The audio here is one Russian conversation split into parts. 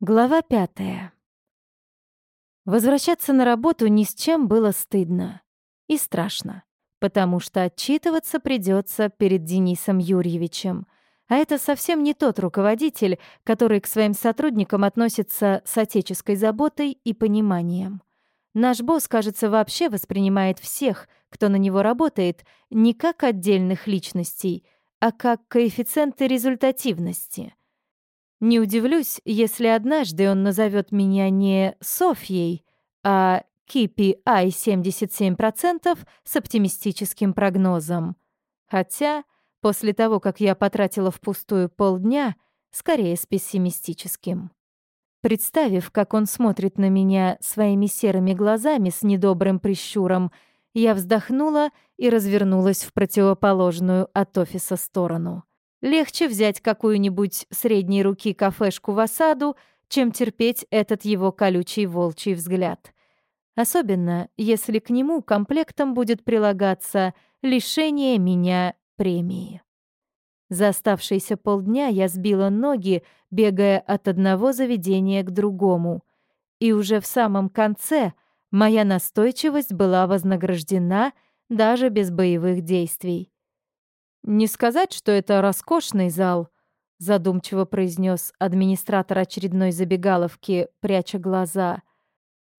Глава пятая. Возвращаться на работу ни с чем было стыдно и страшно, потому что отчитываться придется перед Денисом Юрьевичем, а это совсем не тот руководитель, который к своим сотрудникам относится с отеческой заботой и пониманием. Наш босс, кажется, вообще воспринимает всех, кто на него работает, не как отдельных личностей, а как коэффициенты результативности — не удивлюсь, если однажды он назовет меня не Софьей, а KPI 77% с оптимистическим прогнозом. Хотя, после того, как я потратила впустую полдня, скорее с пессимистическим. Представив, как он смотрит на меня своими серыми глазами с недобрым прищуром, я вздохнула и развернулась в противоположную от офиса сторону. Легче взять какую-нибудь средней руки кафешку в осаду, чем терпеть этот его колючий волчий взгляд. Особенно, если к нему комплектом будет прилагаться лишение меня премии. За оставшиеся полдня я сбила ноги, бегая от одного заведения к другому. И уже в самом конце моя настойчивость была вознаграждена даже без боевых действий. «Не сказать, что это роскошный зал», — задумчиво произнес администратор очередной забегаловки, пряча глаза.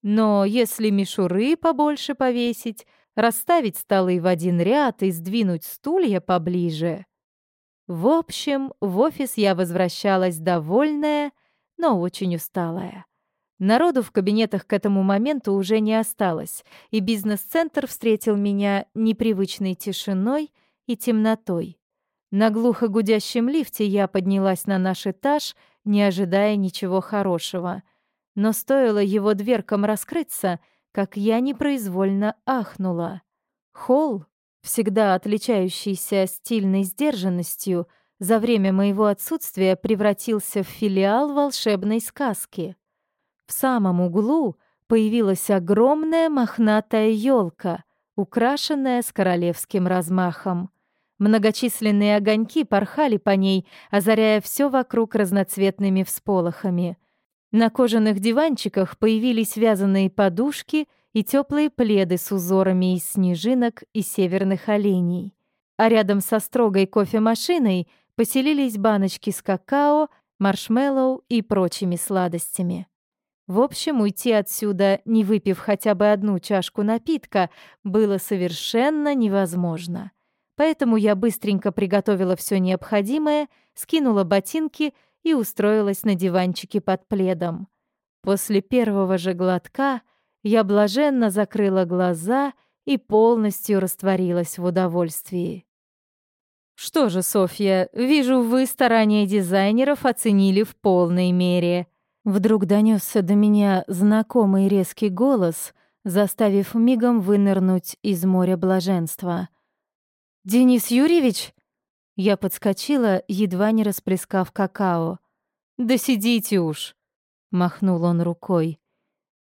«Но если мишуры побольше повесить, расставить столы в один ряд и сдвинуть стулья поближе...» В общем, в офис я возвращалась довольная, но очень усталая. Народу в кабинетах к этому моменту уже не осталось, и бизнес-центр встретил меня непривычной тишиной — и темнотой. На глухо гудящем лифте я поднялась на наш этаж, не ожидая ничего хорошего. Но стоило его дверкам раскрыться, как я непроизвольно ахнула. Холл, всегда отличающийся стильной сдержанностью, за время моего отсутствия превратился в филиал волшебной сказки. В самом углу появилась огромная мохнатая елка, украшенная с королевским размахом. Многочисленные огоньки порхали по ней, озаряя все вокруг разноцветными всполохами. На кожаных диванчиках появились вязаные подушки и теплые пледы с узорами из снежинок и северных оленей. А рядом со строгой кофемашиной поселились баночки с какао, маршмеллоу и прочими сладостями. В общем, уйти отсюда, не выпив хотя бы одну чашку напитка, было совершенно невозможно. Поэтому я быстренько приготовила все необходимое, скинула ботинки и устроилась на диванчике под пледом. После первого же глотка я блаженно закрыла глаза и полностью растворилась в удовольствии. «Что же, Софья, вижу, вы старания дизайнеров оценили в полной мере». Вдруг донесся до меня знакомый резкий голос, заставив мигом вынырнуть из моря блаженства — «Денис Юрьевич?» Я подскочила, едва не расплескав какао. «Да сидите уж!» — махнул он рукой.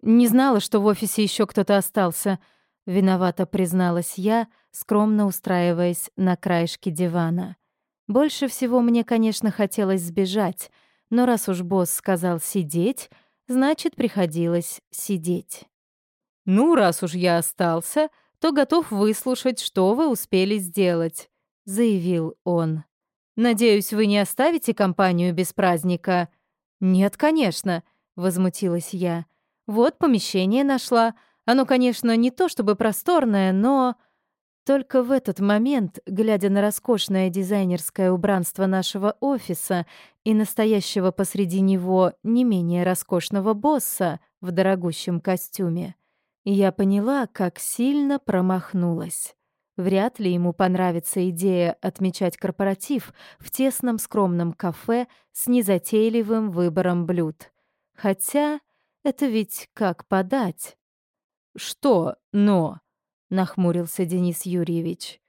«Не знала, что в офисе еще кто-то остался», — виновато призналась я, скромно устраиваясь на краешке дивана. Больше всего мне, конечно, хотелось сбежать, но раз уж босс сказал сидеть, значит, приходилось сидеть. «Ну, раз уж я остался, то готов выслушать, что вы успели сделать», — заявил он. «Надеюсь, вы не оставите компанию без праздника?» «Нет, конечно», — возмутилась я. «Вот помещение нашла. Оно, конечно, не то чтобы просторное, но...» Только в этот момент, глядя на роскошное дизайнерское убранство нашего офиса и настоящего посреди него не менее роскошного босса в дорогущем костюме, я поняла, как сильно промахнулась. Вряд ли ему понравится идея отмечать корпоратив в тесном скромном кафе с незатейливым выбором блюд. Хотя это ведь как подать? «Что «но»?» — нахмурился Денис Юрьевич.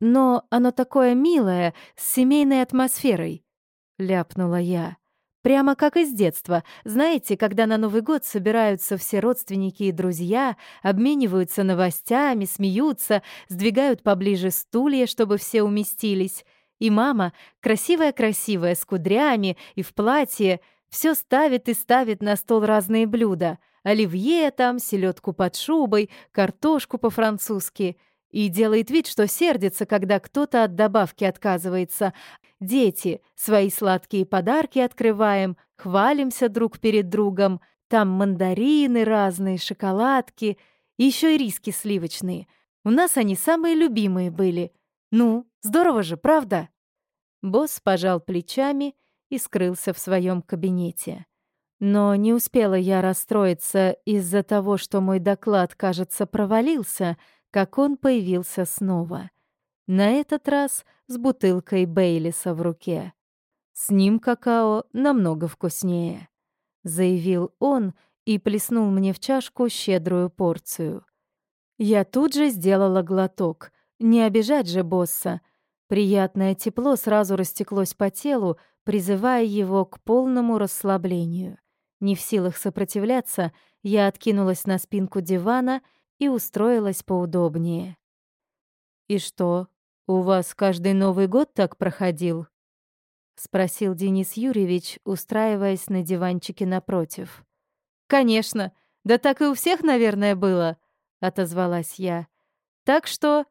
«Но оно такое милое, с семейной атмосферой», — ляпнула я. Прямо как из детства. Знаете, когда на Новый год собираются все родственники и друзья, обмениваются новостями, смеются, сдвигают поближе стулья, чтобы все уместились. И мама, красивая-красивая, с кудрями и в платье, Все ставит и ставит на стол разные блюда. Оливье там, селедку под шубой, картошку по-французски. И делает вид, что сердится, когда кто-то от добавки отказывается. Дети, свои сладкие подарки открываем, хвалимся друг перед другом. Там мандарины разные, шоколадки, еще и риски сливочные. У нас они самые любимые были. Ну, здорово же, правда? Босс пожал плечами и скрылся в своем кабинете. Но не успела я расстроиться из-за того, что мой доклад, кажется, провалился, как он появился снова. На этот раз с бутылкой Бейлиса в руке. С ним какао намного вкуснее заявил он и плеснул мне в чашку щедрую порцию. Я тут же сделала глоток. Не обижать же босса. Приятное тепло сразу растеклось по телу, призывая его к полному расслаблению. Не в силах сопротивляться, я откинулась на спинку дивана и устроилась поудобнее. «И что, у вас каждый Новый год так проходил?» — спросил Денис Юрьевич, устраиваясь на диванчике напротив. «Конечно. Да так и у всех, наверное, было», — отозвалась я. «Так что...»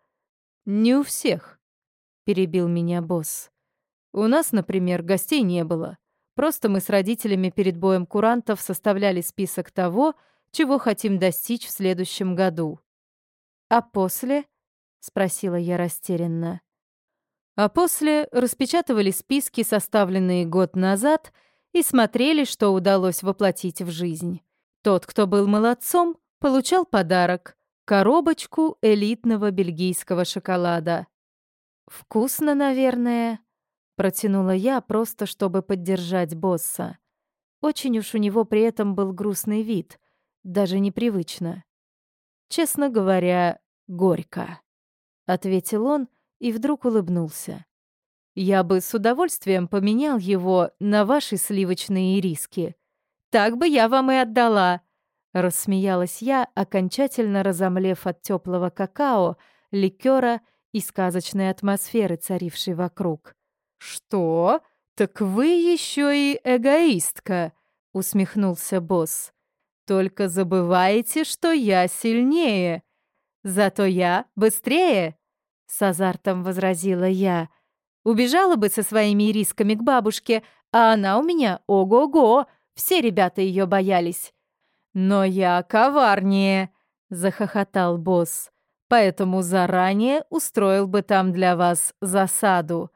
«Не у всех», — перебил меня босс. «У нас, например, гостей не было. Просто мы с родителями перед боем курантов составляли список того, чего хотим достичь в следующем году». «А после?» — спросила я растерянно. А после распечатывали списки, составленные год назад, и смотрели, что удалось воплотить в жизнь. Тот, кто был молодцом, получал подарок — коробочку элитного бельгийского шоколада. «Вкусно, наверное», — протянула я, просто чтобы поддержать босса. Очень уж у него при этом был грустный вид, даже непривычно. «Честно говоря, горько», — ответил он, и вдруг улыбнулся. «Я бы с удовольствием поменял его на ваши сливочные риски. Так бы я вам и отдала!» Рассмеялась я, окончательно разомлев от теплого какао, ликера и сказочной атмосферы, царившей вокруг. «Что? Так вы еще и эгоистка!» — усмехнулся босс. «Только забываете, что я сильнее. Зато я быстрее!» — с азартом возразила я. «Убежала бы со своими рисками к бабушке, а она у меня ого-го, все ребята ее боялись». «Но я коварнее», — захохотал босс. «Поэтому заранее устроил бы там для вас засаду».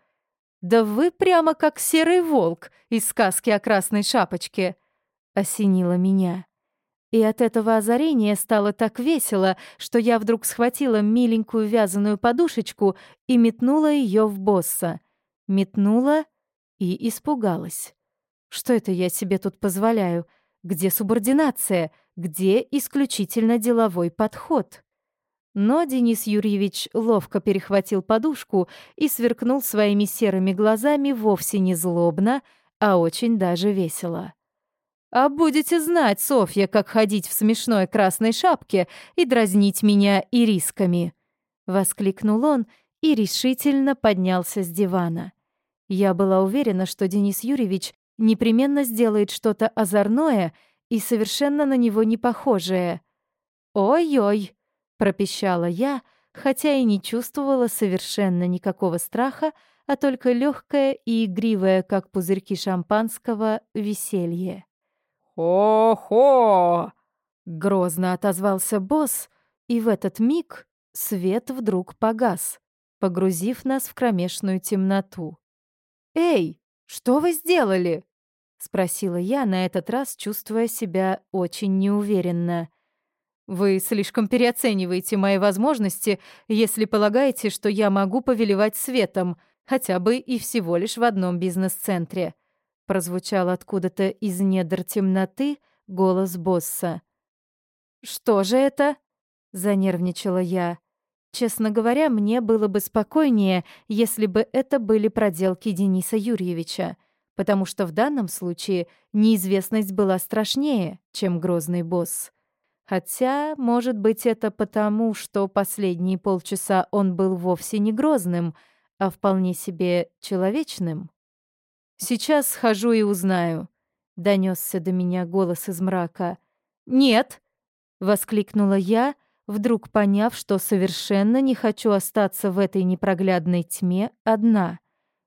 «Да вы прямо как серый волк из сказки о красной шапочке», — осенило меня. И от этого озарения стало так весело, что я вдруг схватила миленькую вязаную подушечку и метнула ее в босса. Метнула и испугалась. Что это я себе тут позволяю? Где субординация? Где исключительно деловой подход? Но Денис Юрьевич ловко перехватил подушку и сверкнул своими серыми глазами вовсе не злобно, а очень даже весело. «А будете знать, Софья, как ходить в смешной красной шапке и дразнить меня ирисками!» Воскликнул он и решительно поднялся с дивана. Я была уверена, что Денис Юрьевич непременно сделает что-то озорное и совершенно на него не похожее. «Ой-ой!» — пропищала я, хотя и не чувствовала совершенно никакого страха, а только легкое и игривое, как пузырьки шампанского, веселье. «Хо-хо!» — грозно отозвался босс, и в этот миг свет вдруг погас, погрузив нас в кромешную темноту. «Эй, что вы сделали?» — спросила я, на этот раз чувствуя себя очень неуверенно. «Вы слишком переоцениваете мои возможности, если полагаете, что я могу повелевать светом, хотя бы и всего лишь в одном бизнес-центре», прозвучал откуда-то из недр темноты голос босса. «Что же это?» — занервничала я. Честно говоря, мне было бы спокойнее, если бы это были проделки Дениса Юрьевича, потому что в данном случае неизвестность была страшнее, чем грозный босс. Хотя, может быть, это потому, что последние полчаса он был вовсе не грозным, а вполне себе человечным. Сейчас схожу и узнаю. донесся до меня голос из мрака. «Нет!» — воскликнула я, вдруг поняв, что совершенно не хочу остаться в этой непроглядной тьме одна.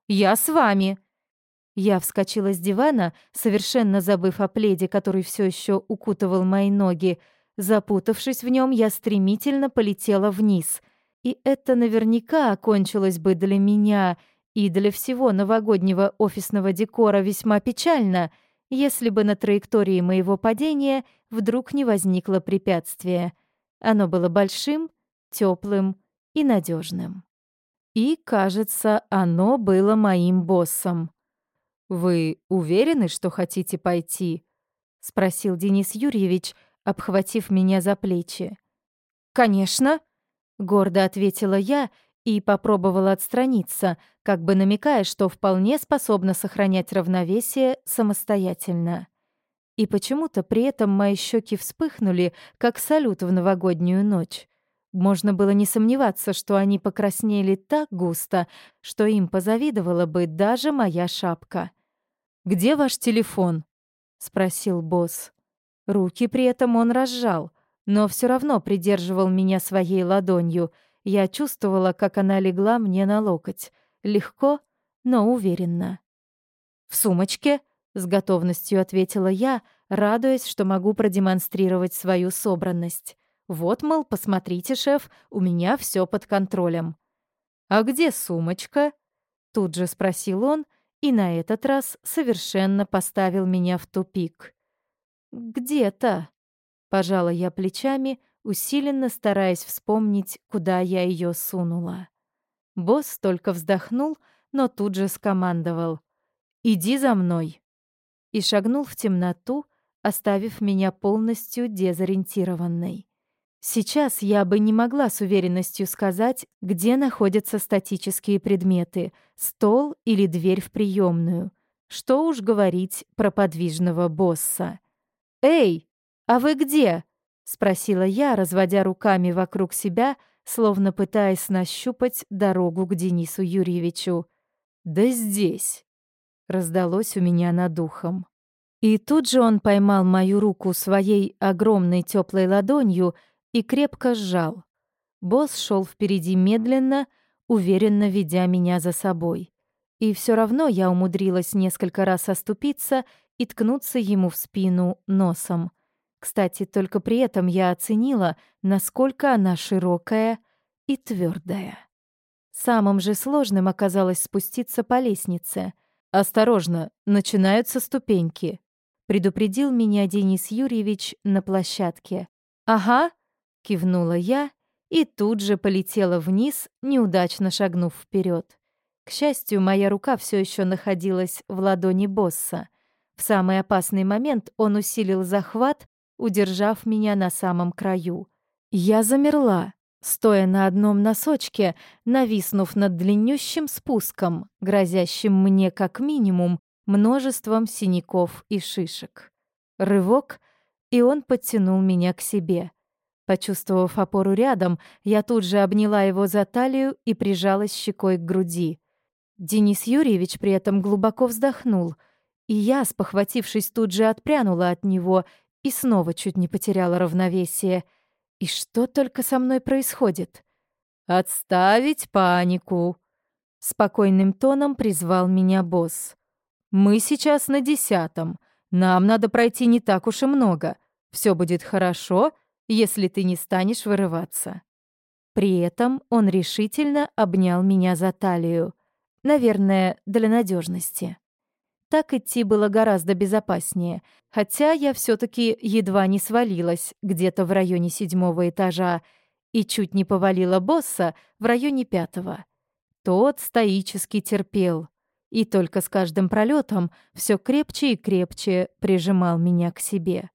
«Я с вами!» Я вскочила с дивана, совершенно забыв о пледе, который все еще укутывал мои ноги. Запутавшись в нем, я стремительно полетела вниз. И это наверняка окончилось бы для меня и для всего новогоднего офисного декора весьма печально, если бы на траектории моего падения вдруг не возникло препятствие. Оно было большим, теплым и надежным. И, кажется, оно было моим боссом. «Вы уверены, что хотите пойти?» — спросил Денис Юрьевич, обхватив меня за плечи. «Конечно», — гордо ответила я и попробовала отстраниться, как бы намекая, что вполне способна сохранять равновесие самостоятельно. И почему-то при этом мои щеки вспыхнули, как салют в новогоднюю ночь. Можно было не сомневаться, что они покраснели так густо, что им позавидовала бы даже моя шапка. «Где ваш телефон?» — спросил босс. Руки при этом он разжал, но все равно придерживал меня своей ладонью. Я чувствовала, как она легла мне на локоть. Легко, но уверенно. «В сумочке?» — с готовностью ответила я, радуясь, что могу продемонстрировать свою собранность. «Вот, мол, посмотрите, шеф, у меня все под контролем». «А где сумочка?» — тут же спросил он, — и на этот раз совершенно поставил меня в тупик. «Где-то», — пожала я плечами, усиленно стараясь вспомнить, куда я ее сунула. Босс только вздохнул, но тут же скомандовал. «Иди за мной!» и шагнул в темноту, оставив меня полностью дезориентированной. Сейчас я бы не могла с уверенностью сказать, где находятся статические предметы — стол или дверь в приемную. Что уж говорить про подвижного босса. «Эй, а вы где?» — спросила я, разводя руками вокруг себя, словно пытаясь нащупать дорогу к Денису Юрьевичу. «Да здесь!» — раздалось у меня над ухом. И тут же он поймал мою руку своей огромной теплой ладонью — и крепко сжал. Босс шел впереди медленно, уверенно ведя меня за собой. И все равно я умудрилась несколько раз оступиться и ткнуться ему в спину носом. Кстати, только при этом я оценила, насколько она широкая и твердая. Самым же сложным оказалось спуститься по лестнице. «Осторожно, начинаются ступеньки», — предупредил меня Денис Юрьевич на площадке. «Ага», Кивнула я и тут же полетела вниз, неудачно шагнув вперед. К счастью, моя рука все еще находилась в ладони босса. В самый опасный момент он усилил захват, удержав меня на самом краю. Я замерла, стоя на одном носочке, нависнув над длиннющим спуском, грозящим мне как минимум множеством синяков и шишек. Рывок, и он подтянул меня к себе — Почувствовав опору рядом, я тут же обняла его за талию и прижалась щекой к груди. Денис Юрьевич при этом глубоко вздохнул, и я, спохватившись, тут же отпрянула от него и снова чуть не потеряла равновесие. И что только со мной происходит? «Отставить панику!» Спокойным тоном призвал меня босс. «Мы сейчас на десятом. Нам надо пройти не так уж и много. Все будет хорошо, если ты не станешь вырываться». При этом он решительно обнял меня за талию. Наверное, для надежности. Так идти было гораздо безопаснее, хотя я все таки едва не свалилась где-то в районе седьмого этажа и чуть не повалила босса в районе пятого. Тот стоически терпел и только с каждым пролетом все крепче и крепче прижимал меня к себе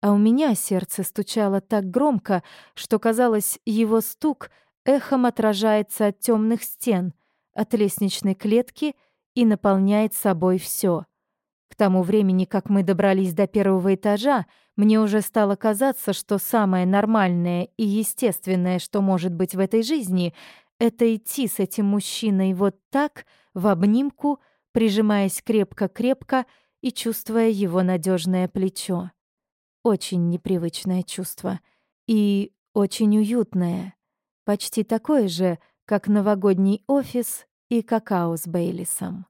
а у меня сердце стучало так громко, что казалось, его стук эхом отражается от темных стен, от лестничной клетки и наполняет собой все. К тому времени, как мы добрались до первого этажа, мне уже стало казаться, что самое нормальное и естественное, что может быть в этой жизни, это идти с этим мужчиной вот так, в обнимку, прижимаясь крепко-крепко и чувствуя его надежное плечо. Очень непривычное чувство. И очень уютное. Почти такое же, как новогодний офис и какао с Бейлисом.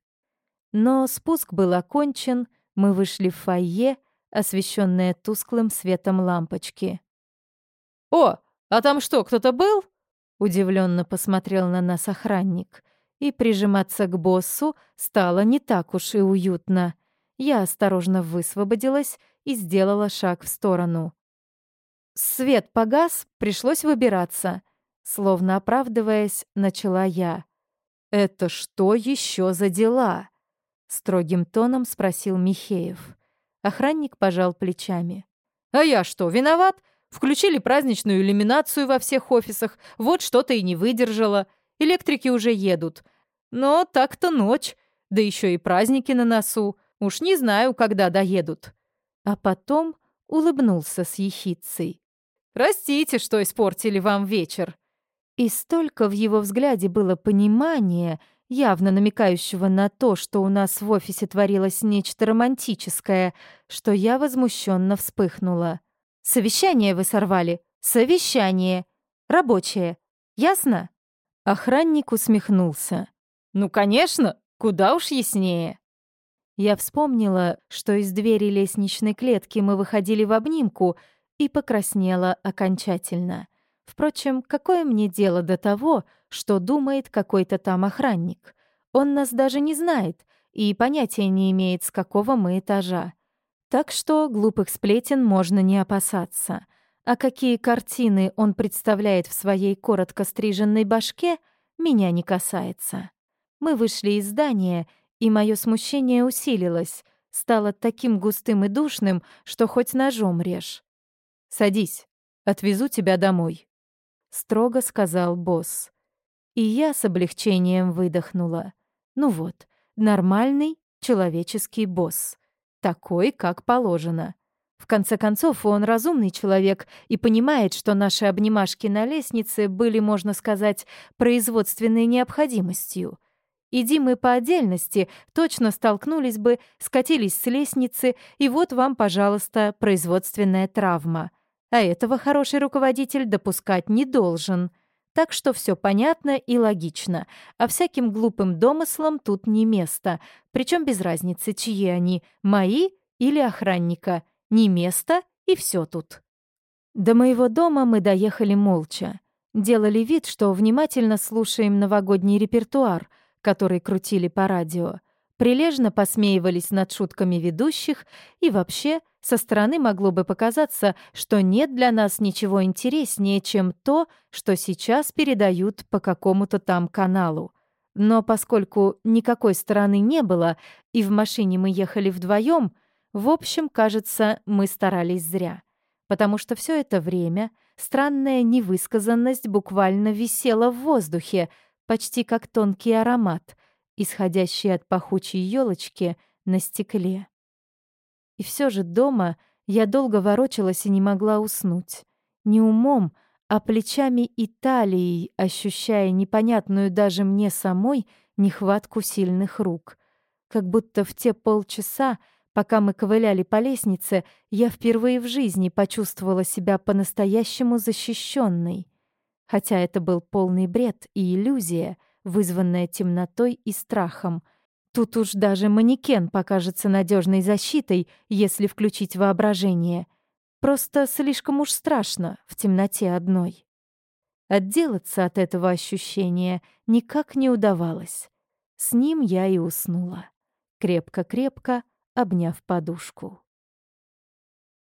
Но спуск был окончен, мы вышли в фойе, освещенное тусклым светом лампочки. «О, а там что, кто-то был?» Удивленно посмотрел на нас охранник. И прижиматься к боссу стало не так уж и уютно. Я осторожно высвободилась и сделала шаг в сторону. Свет погас, пришлось выбираться. Словно оправдываясь, начала я. «Это что еще за дела?» Строгим тоном спросил Михеев. Охранник пожал плечами. «А я что, виноват? Включили праздничную иллюминацию во всех офисах, вот что-то и не выдержало. Электрики уже едут. Но так-то ночь, да еще и праздники на носу. Уж не знаю, когда доедут». А потом улыбнулся с ехицей. «Простите, что испортили вам вечер». И столько в его взгляде было понимания, явно намекающего на то, что у нас в офисе творилось нечто романтическое, что я возмущенно вспыхнула. «Совещание вы сорвали. Совещание. Рабочее. Ясно?» Охранник усмехнулся. «Ну, конечно, куда уж яснее». Я вспомнила, что из двери лестничной клетки мы выходили в обнимку, и покраснела окончательно. Впрочем, какое мне дело до того, что думает какой-то там охранник? Он нас даже не знает и понятия не имеет, с какого мы этажа. Так что глупых сплетен можно не опасаться. А какие картины он представляет в своей коротко стриженной башке, меня не касается. Мы вышли из здания, и мое смущение усилилось, стало таким густым и душным, что хоть ножом режь. «Садись, отвезу тебя домой», строго сказал босс. И я с облегчением выдохнула. Ну вот, нормальный человеческий босс. Такой, как положено. В конце концов, он разумный человек и понимает, что наши обнимашки на лестнице были, можно сказать, производственной необходимостью. Иди мы по отдельности, точно столкнулись бы, скатились с лестницы, и вот вам, пожалуйста, производственная травма — а этого хороший руководитель допускать не должен. Так что все понятно и логично, а всяким глупым домыслам тут не место, причем без разницы, чьи они, мои или охранника. Не место и все тут. До моего дома мы доехали молча. Делали вид, что внимательно слушаем новогодний репертуар, который крутили по радио. Прилежно посмеивались над шутками ведущих и вообще — со стороны могло бы показаться, что нет для нас ничего интереснее, чем то, что сейчас передают по какому-то там каналу. Но поскольку никакой стороны не было, и в машине мы ехали вдвоем, в общем, кажется, мы старались зря. Потому что все это время странная невысказанность буквально висела в воздухе, почти как тонкий аромат, исходящий от пахучей елочки на стекле. И все же дома я долго ворочалась и не могла уснуть. Не умом, а плечами и талией, ощущая непонятную даже мне самой нехватку сильных рук. Как будто в те полчаса, пока мы ковыляли по лестнице, я впервые в жизни почувствовала себя по-настоящему защищенной. Хотя это был полный бред и иллюзия, вызванная темнотой и страхом — Тут уж даже манекен покажется надежной защитой, если включить воображение. Просто слишком уж страшно в темноте одной. Отделаться от этого ощущения никак не удавалось. С ним я и уснула, крепко-крепко обняв подушку.